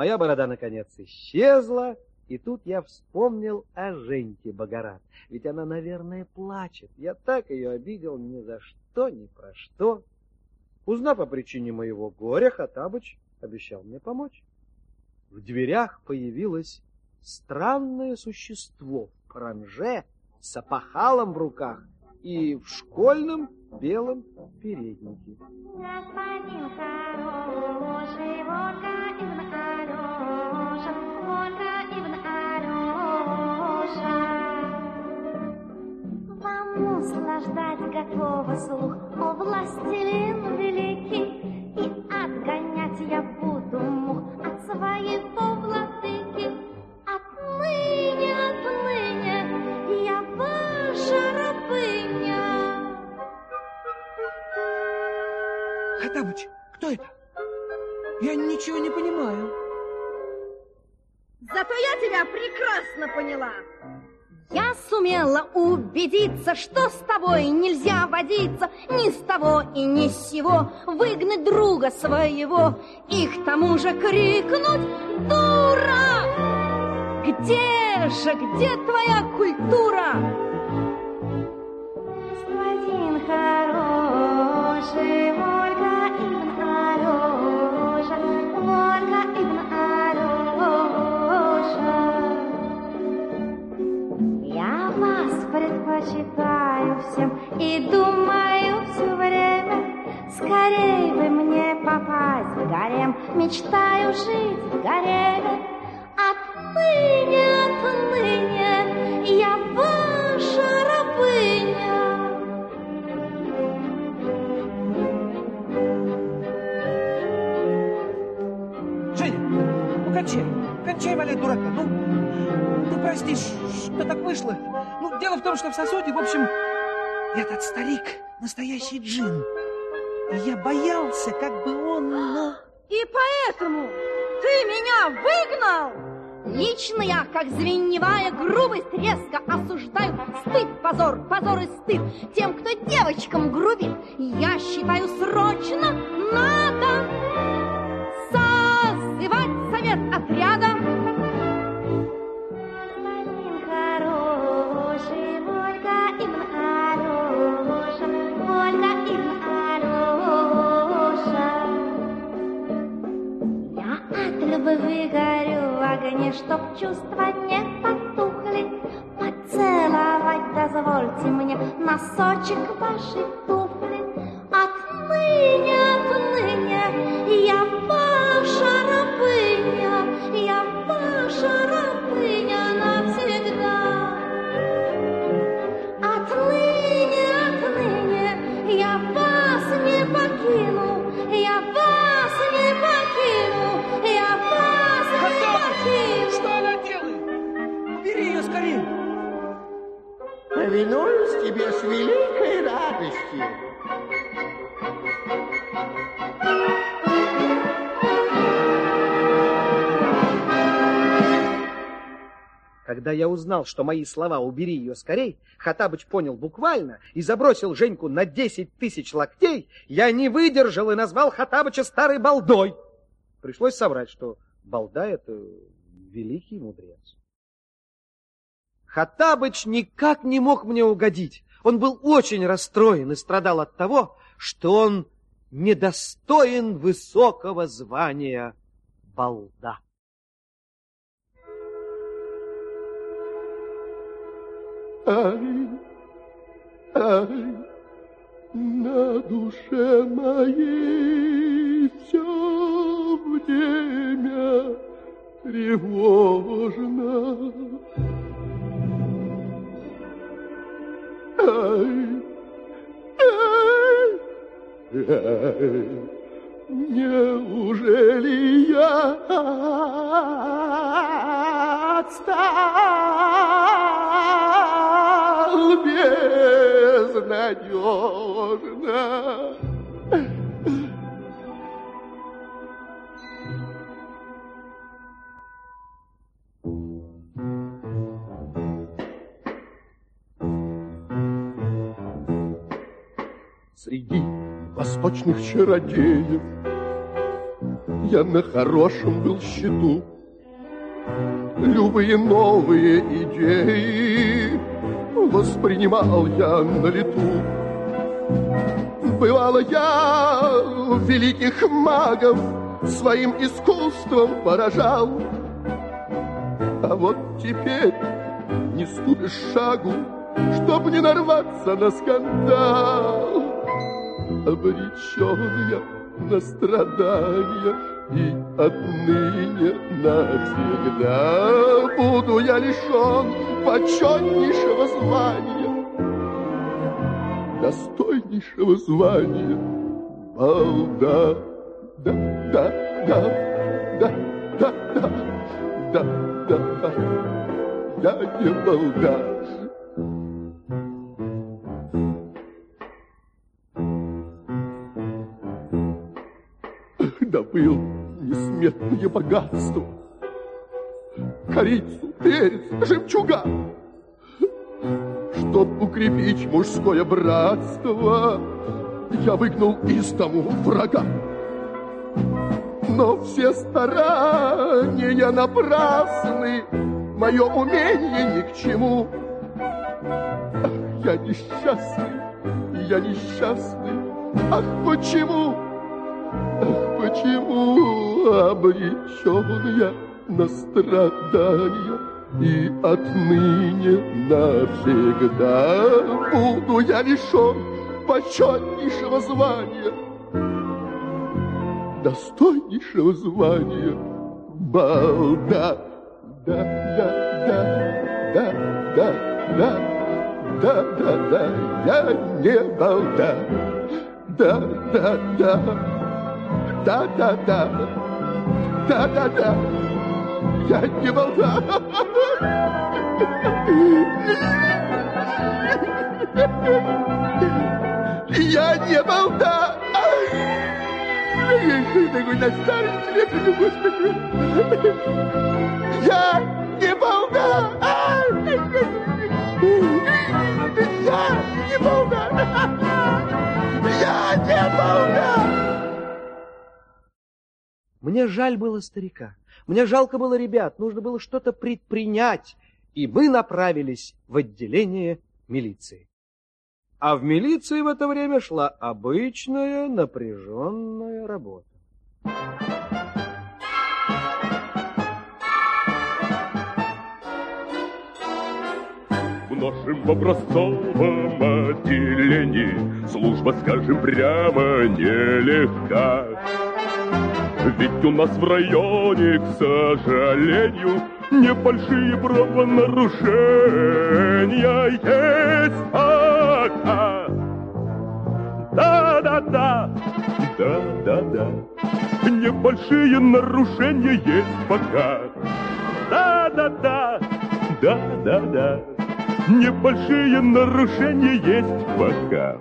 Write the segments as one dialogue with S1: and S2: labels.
S1: Моя борода, наконец, исчезла, и тут я вспомнил о Женьке Богорат. Ведь она, наверное, плачет. Я так ее обидел ни за что, ни про что. Узнав о причине моего горя, Хатабыч обещал мне помочь. В дверях появилось странное существо в паранже с опахалом в руках и в школьном белом переднике. Господин хороший, Вольга
S2: наслаждать готова
S3: кто это? Я ничего не понимаю.
S4: Зато я тебя прекрасно поняла.
S2: Я сумела убедиться, что с тобой нельзя водиться Ни с того и ни с сего Выгнать друга своего И к тому же крикнуть «Дура!» Где же, где твоя культура? Предпочитаю всем и думаю все время, Скорей бы мне попасть в гарем, мечтаю жить в гареме. Отныне, отныне я ваша рабыня.
S3: Женя, ну кончай, кончай валять дурака, ну, ну прости, что так вышло. Дело в том, что в сосуде, в общем, этот старик настоящий джин. И я боялся, как бы он.
S4: И поэтому ты меня выгнал?
S2: Лично я, как звеневая грубость, резко осуждаю стыд, позор, позор и стыд тем, кто девочкам грубит. Я считаю срочно надо огне, чтоб чувства не потухли. Поцеловать дозвольте мне носочек вашей туфли.
S5: Повинуюсь тебе с великой радостью.
S1: Когда я узнал, что мои слова «убери ее скорей», Хатабыч понял буквально и забросил Женьку на десять тысяч локтей, я не выдержал и назвал Хатабыча старой балдой. Пришлось соврать, что балда — это великий мудрец. Хатабыч никак не мог мне угодить. Он был очень расстроен и страдал от того, что он недостоин высокого звания балда.
S5: Ай, ай, на душе моей все время тревожно. Неужели я отстал безнадежно?
S6: Среди восточных чародеев
S5: я на хорошем был счету. Любые новые идеи воспринимал я на лету. Бывало, я великих магов своим искусством поражал. А вот теперь не ступишь шагу, чтоб не нарваться на скандал. Обречен я на страдания, и отныне навсегда буду я лишен почетнейшего звания, достойнейшего звания. Балда, да, да, да, да, да, да, да, да, да, я не балда. Добыл несметное богатство, корицу, перец, жемчуга, Чтоб укрепить мужское братство, я выгнал из дому врага. Но все старания напрасны, мое умение ни к чему. Я несчастный, я несчастный, ах, почему? Ах, почему обречен я на страдания? И отныне навсегда буду я лишен почетнейшего звания, достойнейшего звания. Балда, да, да, да, да, да, да, да, да, да, я не балда, да, да, да, да-да-да. Да-да-да. Я не волна. Я не волна. Я еще такой на старости лет, господи. Я не волна.
S1: Мне жаль было старика. Мне жалко было ребят. Нужно было что-то предпринять. И мы направились в отделение милиции. А в милиции в это время шла обычная напряженная работа.
S6: В нашем образцовом отделении Служба, скажем прямо, нелегка. Ведь у нас в районе, к сожалению, Небольшие правонарушения есть пока. Да-да-да, да-да-да, Небольшие нарушения есть пока. Да-да-да, да-да-да, Небольшие нарушения есть пока.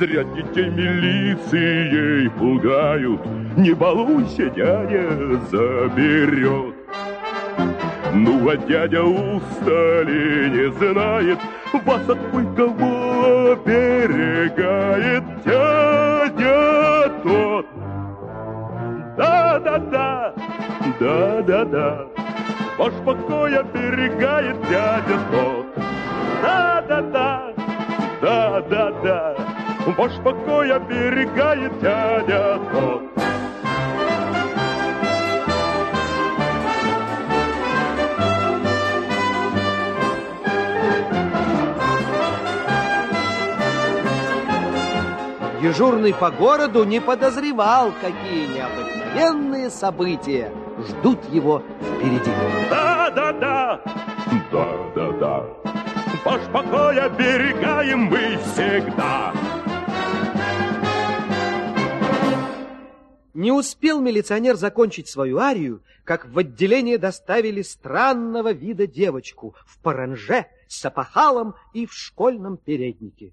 S6: Зря детей милицией пугают, Не балуйся, дядя заберет. Ну, а дядя устали не знает, Вас от кое-кого оберегает дядя тот. Да-да-да, да-да-да, Ваш покой оберегает дядя тот. Да-да-да, да-да-да, Ваш покой оберегает дядя тот.
S1: Дежурный по городу не подозревал, какие необыкновенные события ждут его впереди.
S6: Да-да-да, да-да-да, Ваш покой оберегаем мы всегда.
S1: Не успел милиционер закончить свою арию, как в отделение доставили странного вида девочку в паранже с опахалом и в школьном переднике.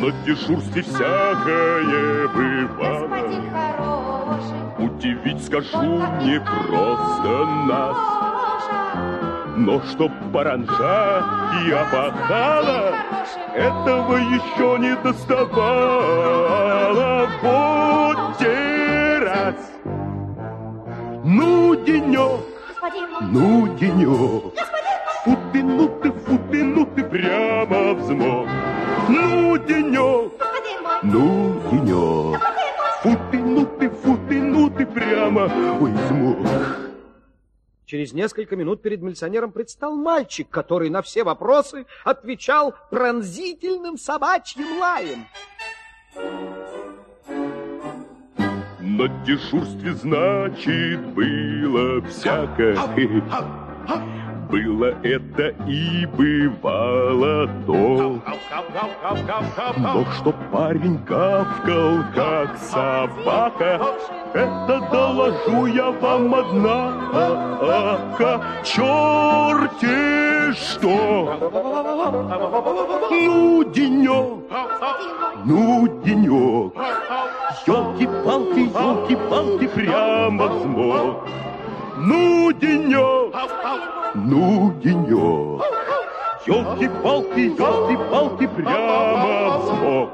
S6: На дежурстве всякое бывало.
S2: Господин хороший,
S6: Удивить скажу не просто нас, но чтоб паранжа и опахала, этого еще не доставало. работе раз. Ну, денек, ну, денек. Фу ты, ну ты, фу ты, ну ты прямо взмок. Ну, денек, ну, денек. Фу ты, ну ты, фу ты, ну ты прямо, ой, взмок.
S1: Через несколько минут перед милиционером предстал мальчик, который на все вопросы отвечал пронзительным собачьим лаем.
S6: На дежурстве, значит, было всякое. Было это и бывало то. Но что парень гавкал, как собака, это доложу я вам однако, черти что. Ну, денек, ну, денек, елки-палки, елки-палки, прямо взмок. Ну, денек, ну, денек, елки-палки, елки-палки, прямо взмок.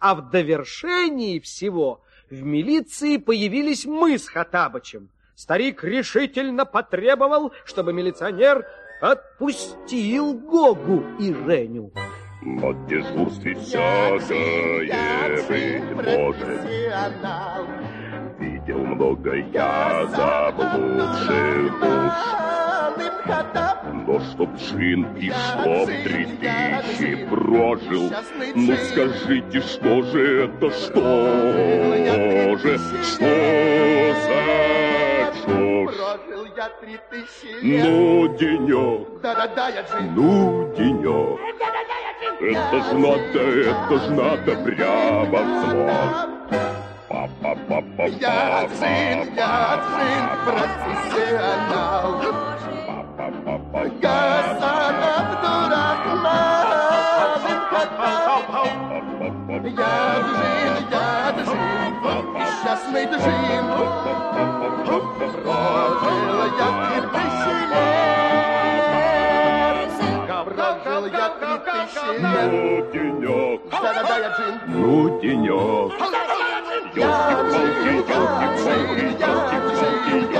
S1: А в довершении всего в милиции появились мы с Хатабычем. Старик решительно потребовал, чтобы милиционер отпустил Гогу и Женю.
S6: На дежурстве всякое быть может. Много я заблудших душ. Но чтоб джин и чтоб три тысячи прожил, ну скажите, что же это, что же, что за?
S5: Прожил я три тысячи лет.
S6: Ну, денек,
S5: Да-да-да, я джин.
S6: ну, денек, это ж надо, это ж надо прямо в смог.
S5: Я джин, я джин, профессионал.
S6: па-па-па-па-па.
S5: Гасан Абдурахман Я джин, я джин, несчастный джин. Прожил я три тысячи лет. Прожил я три тысячи лет.
S6: Ну, денек,
S5: Да-да-да, я джин.
S6: ну, денек, Yorkie, Yorkie, Yorkie, Yorkie, Yorkie, Yorkie,